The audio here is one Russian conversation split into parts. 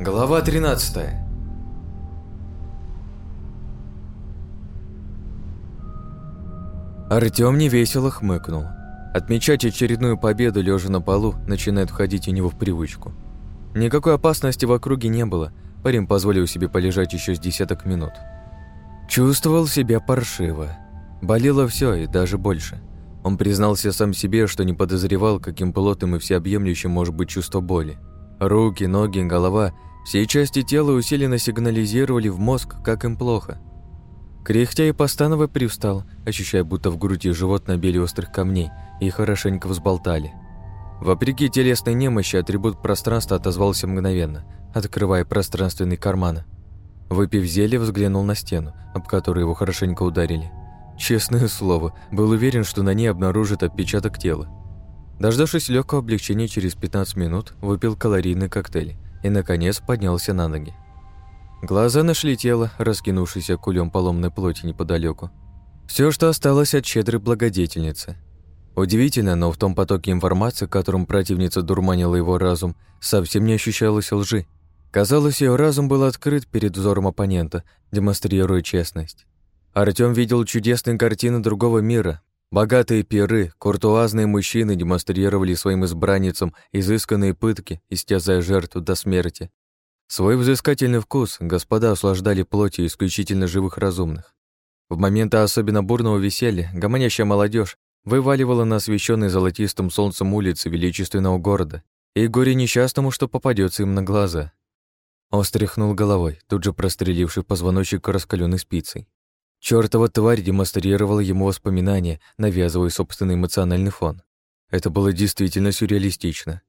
Глава 13 Артём невесело хмыкнул. Отмечать очередную победу лежа на полу начинает входить у него в привычку. Никакой опасности в округе не было, парень позволил себе полежать еще с десяток минут. Чувствовал себя паршиво. Болело все и даже больше. Он признался сам себе, что не подозревал, каким плотным и всеобъемлющим может быть чувство боли. Руки, ноги, голова – все части тела усиленно сигнализировали в мозг, как им плохо. Кряхтя и постаново привстал, ощущая, будто в груди живот набили острых камней и хорошенько взболтали. Вопреки телесной немощи, атрибут пространства отозвался мгновенно, открывая пространственный карман. Выпив зелье, взглянул на стену, об которую его хорошенько ударили. Честное слово, был уверен, что на ней обнаружит отпечаток тела. Дождавшись легкого облегчения через 15 минут, выпил калорийный коктейль и, наконец, поднялся на ноги. Глаза нашли тело, раскинувшееся кулем поломной плоти неподалеку. Все, что осталось от щедрой благодетельницы. Удивительно, но в том потоке информации, которым противница дурманила его разум, совсем не ощущалось лжи. Казалось, ее разум был открыт перед взором оппонента, демонстрируя честность. Артём видел чудесные картины другого мира, Богатые перы, куртуазные мужчины демонстрировали своим избранницам изысканные пытки, истязая жертву до смерти. Свой взыскательный вкус господа услаждали плотью исключительно живых разумных. В моменты особенно бурного веселья гомонящая молодежь вываливала на освещенные золотистым солнцем улицы величественного города и горе несчастному, что попадется им на глаза. Он стряхнул головой, тут же простреливший позвоночник раскаленной спицей. Чёртова тварь демонстрировала ему воспоминания, навязывая собственный эмоциональный фон. Это было действительно сюрреалистично.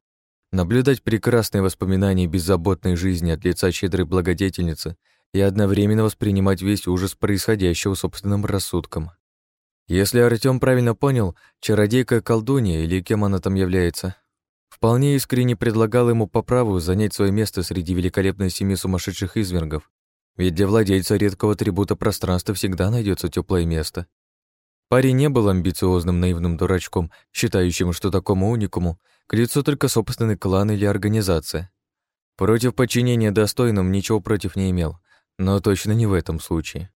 Наблюдать прекрасные воспоминания беззаботной жизни от лица щедрой благодетельницы и одновременно воспринимать весь ужас происходящего собственным рассудком. Если Артём правильно понял, чародейка колдунья или кем она там является, вполне искренне предлагал ему по праву занять своё место среди великолепной семьи сумасшедших извергов, ведь для владельца редкого атрибута пространства всегда найдется теплое место. Парень не был амбициозным наивным дурачком, считающим, что такому уникуму к лицу только собственный клан или организация. Против подчинения достойным ничего против не имел, но точно не в этом случае.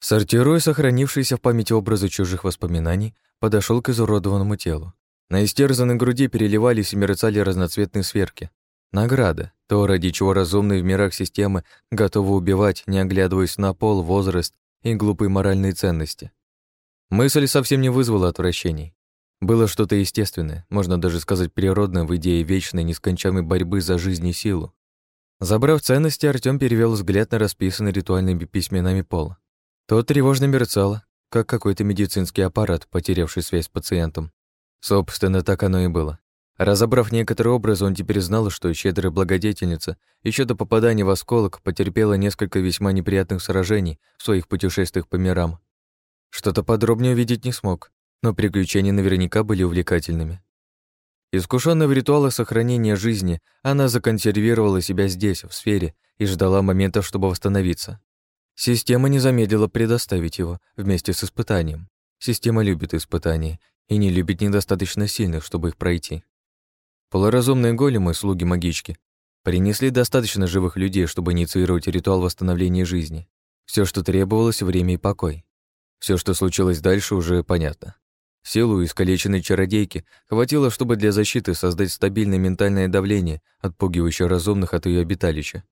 Сортируя сохранившиеся в памяти образы чужих воспоминаний, подошел к изуродованному телу. На истерзанной груди переливались и мерцали разноцветные сверки. Награда. То, ради чего разумный в мирах системы готовы убивать, не оглядываясь на пол, возраст и глупые моральные ценности. Мысль совсем не вызвала отвращений. Было что-то естественное, можно даже сказать природное, в идее вечной, нескончаемой борьбы за жизнь и силу. Забрав ценности, Артём перевёл взгляд на расписанный ритуальными письменами пол. Тот тревожно мерцал, как какой-то медицинский аппарат, потерявший связь с пациентом. Собственно, так оно и было. Разобрав некоторые образы, он теперь знал, что щедрая благодетельница еще до попадания в осколок потерпела несколько весьма неприятных сражений в своих путешествиях по мирам. Что-то подробнее увидеть не смог, но приключения наверняка были увлекательными. Искушенная в ритуалах сохранения жизни, она законсервировала себя здесь, в сфере, и ждала момента, чтобы восстановиться. Система не замедлила предоставить его вместе с испытанием. Система любит испытания и не любит недостаточно сильных, чтобы их пройти. Полуразумные големы, слуги магички, принесли достаточно живых людей, чтобы инициировать ритуал восстановления жизни. Все, что требовалось, время и покой. Все, что случилось дальше, уже понятно. Силу искалеченной чародейки хватило, чтобы для защиты создать стабильное ментальное давление, отпугивающее разумных от ее обиталища.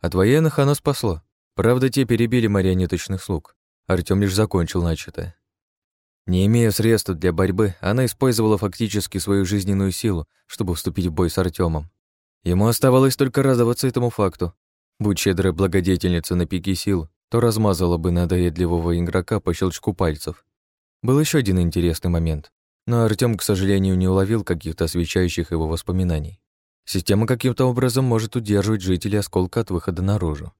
От военных оно спасло. Правда, те перебили марионеточных слуг. Артём лишь закончил начатое. Не имея средств для борьбы, она использовала фактически свою жизненную силу, чтобы вступить в бой с Артемом. Ему оставалось только радоваться этому факту. Будь щедрая благодетельница на пике сил, то размазала бы надоедливого игрока по щелчку пальцев. Был еще один интересный момент, но Артём, к сожалению, не уловил каких-то освещающих его воспоминаний. Система каким-то образом может удерживать жителей осколка от выхода наружу.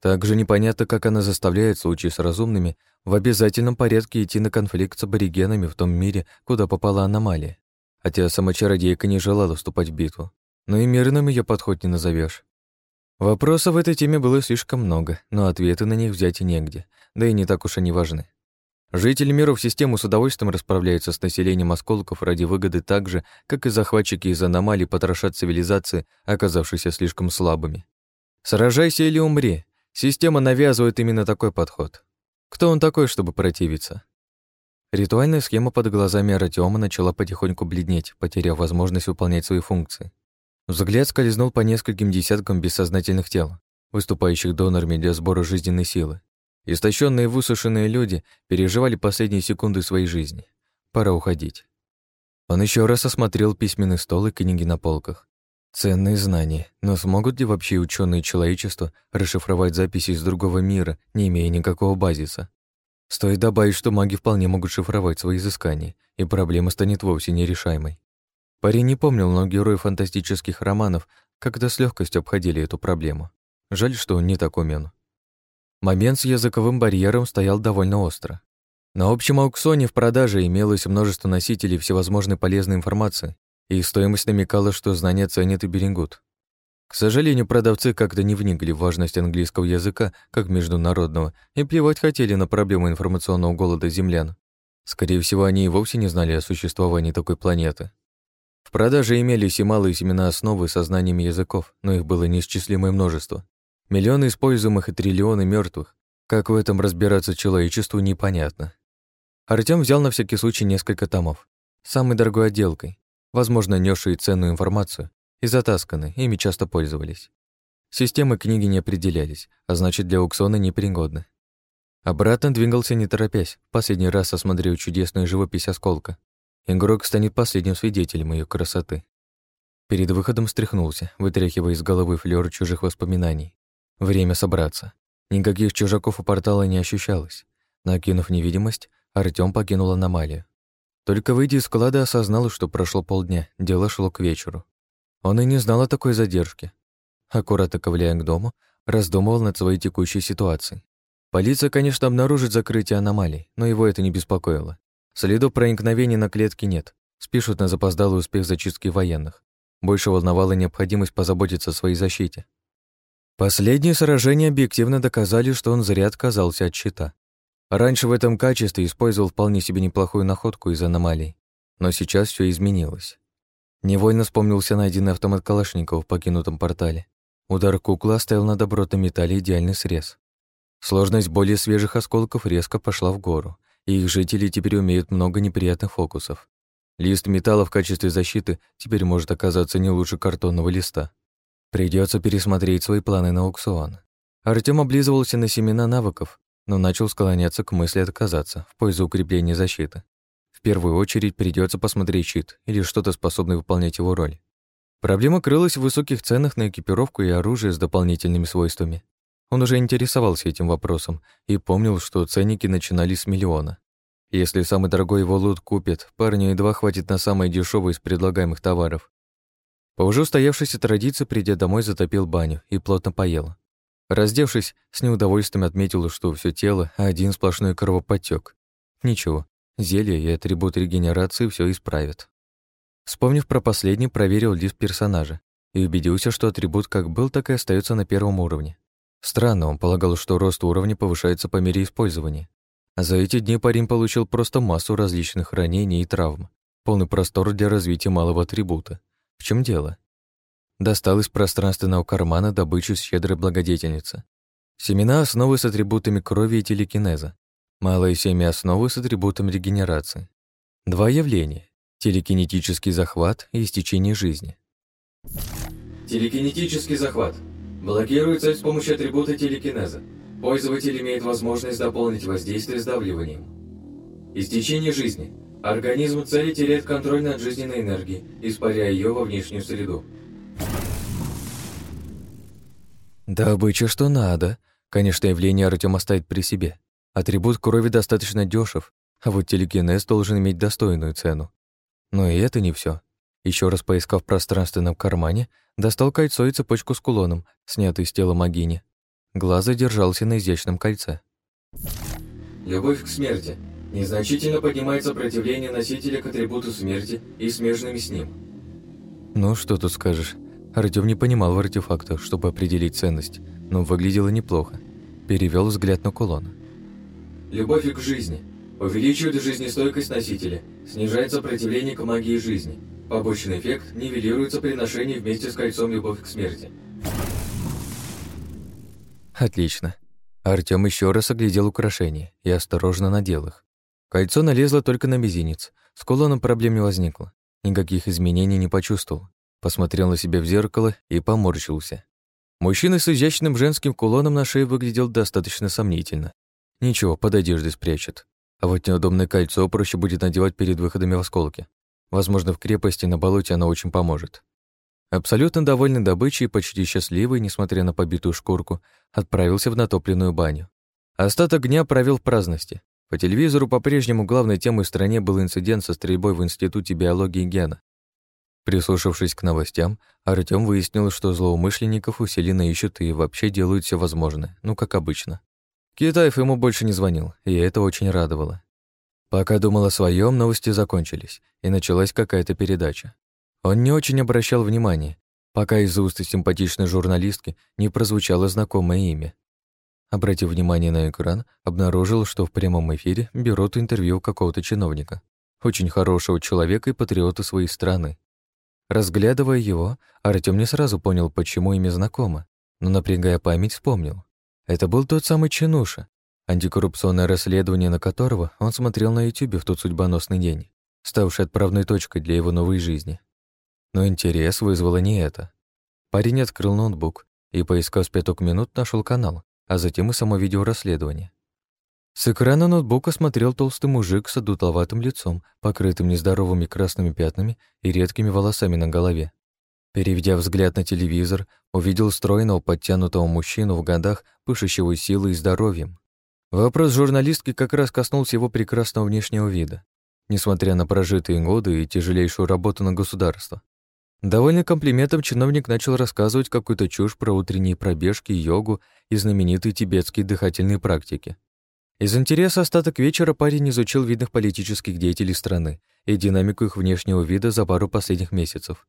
Также непонятно, как она заставляет случаи с разумными в обязательном порядке идти на конфликт с аборигенами в том мире, куда попала аномалия. Хотя сама чародейка не желала вступать в битву. Но и мирным ее подход не назовешь. Вопросов в этой теме было слишком много, но ответы на них взять и негде, да и не так уж они важны. Жители мира в систему с удовольствием расправляются с населением осколков ради выгоды так же, как и захватчики из аномалий потрошат цивилизации, оказавшиеся слишком слабыми. Сражайся или умри, Система навязывает именно такой подход. Кто он такой, чтобы противиться? Ритуальная схема под глазами Артёма начала потихоньку бледнеть, потеряв возможность выполнять свои функции. Взгляд скользнул по нескольким десяткам бессознательных тел, выступающих донорами для сбора жизненной силы. Истощенные и высушенные люди переживали последние секунды своей жизни. Пора уходить. Он еще раз осмотрел письменный стол и книги на полках, Ценные знания, но смогут ли вообще ученые человечества расшифровать записи из другого мира, не имея никакого базиса? Стоит добавить, что маги вполне могут шифровать свои изыскания, и проблема станет вовсе нерешаемой. Парень не помнил, но герои фантастических романов когда с легкостью обходили эту проблему. Жаль, что он не так умен. Момент с языковым барьером стоял довольно остро. На общем аукционе в продаже имелось множество носителей всевозможной полезной информации, и стоимость намекала, что знания ценят и берегут. К сожалению, продавцы как-то не вникли в важность английского языка как международного и плевать хотели на проблему информационного голода землян. Скорее всего, они и вовсе не знали о существовании такой планеты. В продаже имелись и малые семена основы со знаниями языков, но их было неисчислимое множество. Миллионы используемых и триллионы мертвых. Как в этом разбираться человечеству, непонятно. Артём взял на всякий случай несколько томов. Самой дорогой отделкой, возможно, несшие ценную информацию, и затасканы, ими часто пользовались. Системы книги не определялись, а значит, для аукциона непригодны. Обратно двигался не торопясь, последний раз осмотрел чудесную живопись осколка. Игрок станет последним свидетелем ее красоты. Перед выходом встряхнулся, вытряхивая из головы флёр чужих воспоминаний. Время собраться. Никаких чужаков у портала не ощущалось. Накинув невидимость, Артём покинул аномалию. Только выйдя из склада, осознал, что прошло полдня, дело шло к вечеру. Он и не знал о такой задержке. Аккуратно ковляя к дому, раздумывал над своей текущей ситуацией. Полиция, конечно, обнаружит закрытие аномалий, но его это не беспокоило. Следов проникновения на клетке нет. Спишут на запоздалый успех зачистки военных. Больше волновала необходимость позаботиться о своей защите. Последние сражения объективно доказали, что он зря отказался от щита. Раньше в этом качестве использовал вполне себе неплохую находку из аномалий, но сейчас все изменилось. Невольно вспомнился найденный автомат Калашникова в покинутом портале. Удар куклы оставил на добротном металле идеальный срез. Сложность более свежих осколков резко пошла в гору, и их жители теперь умеют много неприятных фокусов. Лист металла в качестве защиты теперь может оказаться не лучше картонного листа. Придется пересмотреть свои планы на аукцион. Артем облизывался на семена навыков, но начал склоняться к мысли отказаться в пользу укрепления защиты. В первую очередь придется посмотреть щит или что-то способное выполнять его роль. Проблема крылась в высоких ценах на экипировку и оружие с дополнительными свойствами. Он уже интересовался этим вопросом и помнил, что ценники начинались с миллиона. Если самый дорогой его лут купит, парню едва хватит на самое дешевое из предлагаемых товаров. По уже устоявшейся традиции, придя домой, затопил баню и плотно поел. Раздевшись, с неудовольствием отметила, что все тело — один сплошной кровопотек. Ничего, зелье и атрибут регенерации все исправят. Вспомнив про последний, проверил лист персонажа и убедился, что атрибут как был, так и остается на первом уровне. Странно, он полагал, что рост уровня повышается по мере использования. А за эти дни парень получил просто массу различных ранений и травм. Полный простор для развития малого атрибута. В чем дело? достал из пространственного кармана добычу с щедрой благодетельницы. Семена основы с атрибутами крови и телекинеза. Малые семя основы с атрибутом регенерации. Два явления – телекинетический захват и истечение жизни. Телекинетический захват. блокируется с помощью атрибута телекинеза. Пользователь имеет возможность дополнить воздействие сдавливанием. Истечение жизни. Организм цели теряет контроль над жизненной энергией, испаряя ее во внешнюю среду. Добыча что надо. Конечно, явление Артём оставит при себе. Атрибут крови достаточно дешев, а вот телекинез должен иметь достойную цену. Но и это не все. Еще раз поискав в пространственном кармане, достал кольцо и цепочку с кулоном, снятый с тела Магини. Глаз задержался на изящном кольце. Любовь к смерти. Незначительно поднимает сопротивление носителя к атрибуту смерти и смежным с ним. Ну, что тут скажешь. Артём не понимал в артефактах, чтобы определить ценность, но выглядело неплохо. Перевёл взгляд на кулон. «Любовь к жизни. Увеличивает жизнестойкость носителя, снижает сопротивление к магии жизни. Побочный эффект нивелируется при ношении вместе с кольцом «Любовь к смерти». Отлично. Артём ещё раз оглядел украшения и осторожно надел их. Кольцо налезло только на мизинец, с кулоном проблем не возникло. Никаких изменений не почувствовал посмотрел на себя в зеркало и поморщился. Мужчина с изящным женским кулоном на шее выглядел достаточно сомнительно. Ничего, под одеждой спрячет. А вот неудобное кольцо проще будет надевать перед выходами в осколки. Возможно, в крепости на болоте оно очень поможет. Абсолютно довольный добычей и почти счастливый, несмотря на побитую шкурку, отправился в натопленную баню. Остаток дня провел в праздности. По телевизору по-прежнему главной темой в стране был инцидент со стрельбой в Институте биологии Гена. Прислушавшись к новостям, Артём выяснил, что злоумышленников усиленно ищут и вообще делают все возможное, ну как обычно. Китаев ему больше не звонил, и это очень радовало. Пока думал о своем, новости закончились, и началась какая-то передача. Он не очень обращал внимания, пока из уст симпатичной журналистки не прозвучало знакомое имя. Обратив внимание на экран, обнаружил, что в прямом эфире берут интервью какого-то чиновника. Очень хорошего человека и патриота своей страны. Разглядывая его, Артём не сразу понял, почему имя знакомо, но, напрягая память, вспомнил. Это был тот самый Чинуша, антикоррупционное расследование на которого он смотрел на Ютубе в тот судьбоносный день, ставший отправной точкой для его новой жизни. Но интерес вызвало не это. Парень открыл ноутбук и, поискав пяток минут, нашел канал, а затем и само видео расследование. С экрана ноутбука смотрел толстый мужик с одутловатым лицом, покрытым нездоровыми красными пятнами и редкими волосами на голове. Переведя взгляд на телевизор, увидел стройного подтянутого мужчину в годах, пышущего силой и здоровьем. Вопрос журналистки как раз коснулся его прекрасного внешнего вида, несмотря на прожитые годы и тяжелейшую работу на государство. Довольно комплиментом чиновник начал рассказывать какую-то чушь про утренние пробежки, йогу и знаменитые тибетские дыхательные практики. Из интереса остаток вечера парень изучил видных политических деятелей страны и динамику их внешнего вида за пару последних месяцев.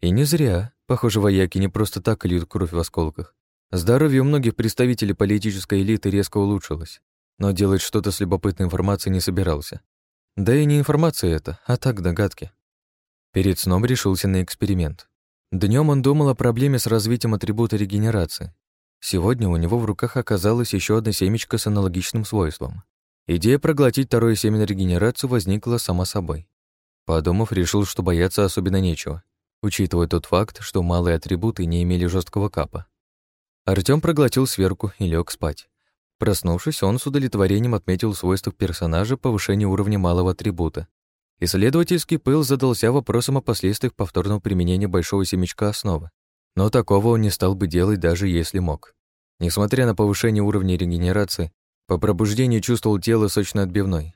И не зря. Похоже, вояки не просто так льют кровь в осколках. Здоровье у многих представителей политической элиты резко улучшилось, но делать что-то с любопытной информацией не собирался. Да и не информация это, а так догадки. Перед сном решился на эксперимент. Днем он думал о проблеме с развитием атрибута регенерации. Сегодня у него в руках оказалась еще одна семечка с аналогичным свойством. Идея проглотить второе семя на регенерацию возникла сама собой. Подумав, решил, что бояться особенно нечего, учитывая тот факт, что малые атрибуты не имели жесткого капа. Артём проглотил сверку и лег спать. Проснувшись, он с удовлетворением отметил свойства персонажа повышения уровня малого атрибута. Исследовательский пыл задался вопросом о последствиях повторного применения большого семечка основы, но такого он не стал бы делать, даже если мог. Несмотря на повышение уровня регенерации, по пробуждению чувствовал тело сочно-отбивной.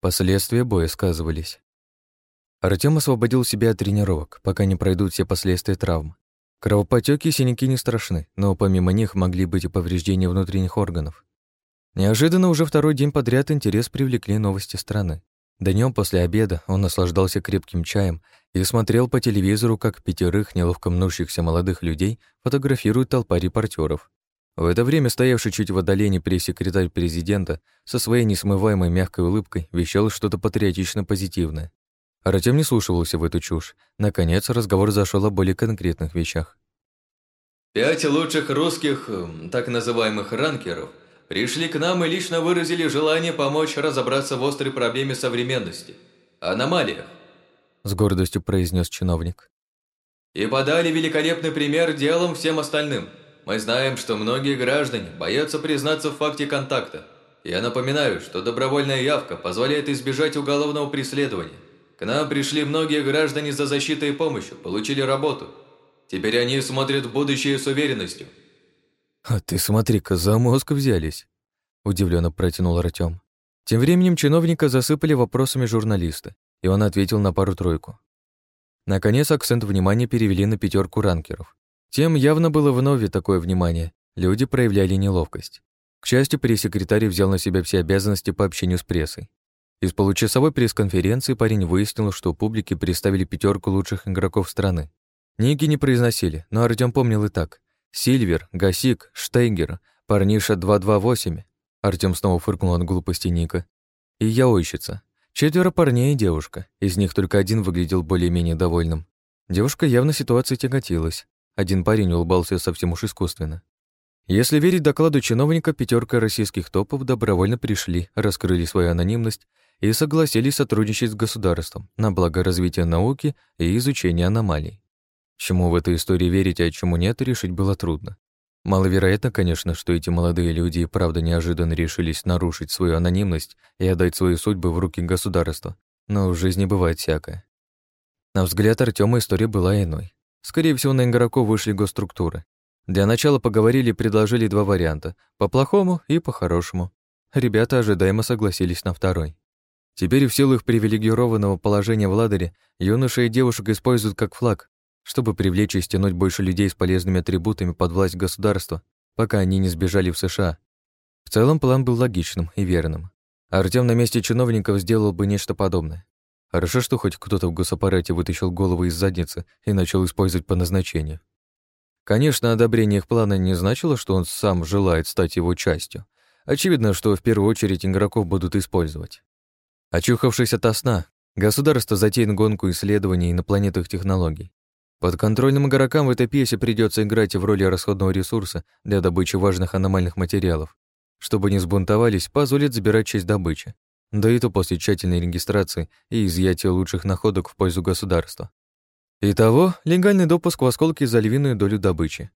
Последствия боя сказывались. Артём освободил себя от тренировок, пока не пройдут все последствия травм. Кровопотеки и синяки не страшны, но помимо них могли быть и повреждения внутренних органов. Неожиданно уже второй день подряд интерес привлекли новости страны. Днём после обеда он наслаждался крепким чаем и смотрел по телевизору, как пятерых неловко мнущихся молодых людей фотографирует толпа репортеров. В это время стоявший чуть в отдалении пресс-секретарь президента со своей несмываемой мягкой улыбкой вещал что-то патриотично позитивное. Артем не слушался в эту чушь. Наконец разговор зашел о более конкретных вещах. «Пять лучших русских, так называемых, ранкеров – пришли к нам и лично выразили желание помочь разобраться в острой проблеме современности – аномалиях», – с гордостью произнес чиновник. «И подали великолепный пример делом всем остальным. Мы знаем, что многие граждане боятся признаться в факте контакта. Я напоминаю, что добровольная явка позволяет избежать уголовного преследования. К нам пришли многие граждане за защитой и помощью, получили работу. Теперь они смотрят в будущее с уверенностью – «А ты смотри-ка, за мозг взялись!» — удивленно протянул Артём. Тем временем чиновника засыпали вопросами журналиста, и он ответил на пару-тройку. Наконец акцент внимания перевели на пятерку ранкеров. Тем явно было вновь такое внимание, люди проявляли неловкость. К счастью, пресс-секретарь взял на себя все обязанности по общению с прессой. Из получасовой пресс-конференции парень выяснил, что публике представили пятерку лучших игроков страны. Ники не произносили, но Артём помнил и так. Сильвер, Гасик, Штейнгер, парниша 228. Артем снова фыркнул от глупости Ника. И я яойщица. Четверо парней и девушка. Из них только один выглядел более-менее довольным. Девушка явно ситуации тяготилась. Один парень улыбался совсем уж искусственно. Если верить докладу чиновника, пятерка российских топов добровольно пришли, раскрыли свою анонимность и согласились сотрудничать с государством на благо развития науки и изучения аномалий. Чему в этой истории верить, а чему нет, решить было трудно. Маловероятно, конечно, что эти молодые люди и правда неожиданно решились нарушить свою анонимность и отдать свои судьбы в руки государства, но в жизни бывает всякое. На взгляд Артема история была иной. Скорее всего, на игроков вышли госструктуры. Для начала поговорили и предложили два варианта – по-плохому и по-хорошему. Ребята ожидаемо согласились на второй. Теперь в силу их привилегированного положения в ладере юноши и девушек используют как флаг, чтобы привлечь и стянуть больше людей с полезными атрибутами под власть государства, пока они не сбежали в США. В целом план был логичным и верным. Артём на месте чиновников сделал бы нечто подобное. Хорошо, что хоть кто-то в госаппарате вытащил голову из задницы и начал использовать по назначению. Конечно, одобрение их плана не значило, что он сам желает стать его частью. Очевидно, что в первую очередь игроков будут использовать. Очухавшись от сна, государство затеян гонку исследований на планетах технологий. Подконтрольным контролем игрокам в этой пьесе придется играть в роли расходного ресурса для добычи важных аномальных материалов. Чтобы не сбунтовались, позволит забирать часть добычи. Да и то после тщательной регистрации и изъятия лучших находок в пользу государства. Итого, легальный допуск в осколки за львиную долю добычи.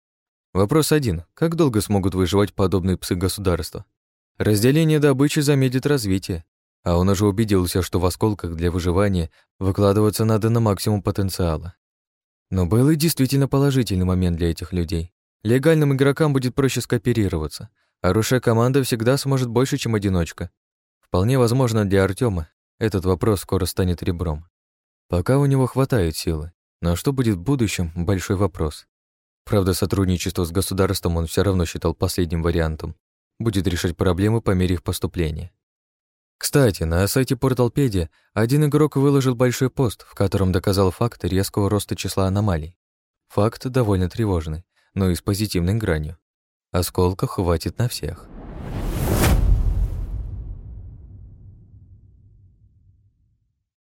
Вопрос один. Как долго смогут выживать подобные псы государства? Разделение добычи замедлит развитие. А он уже убедился, что в осколках для выживания выкладываться надо на максимум потенциала. Но был и действительно положительный момент для этих людей. Легальным игрокам будет проще скооперироваться. Хорошая команда всегда сможет больше, чем одиночка. Вполне возможно, для Артема этот вопрос скоро станет ребром. Пока у него хватает силы, но что будет в будущем – большой вопрос. Правда, сотрудничество с государством он все равно считал последним вариантом. Будет решать проблемы по мере их поступления. Кстати, на сайте Порталпедия один игрок выложил большой пост, в котором доказал факт резкого роста числа аномалий. Факт довольно тревожный, но и с позитивной гранью. Осколка хватит на всех.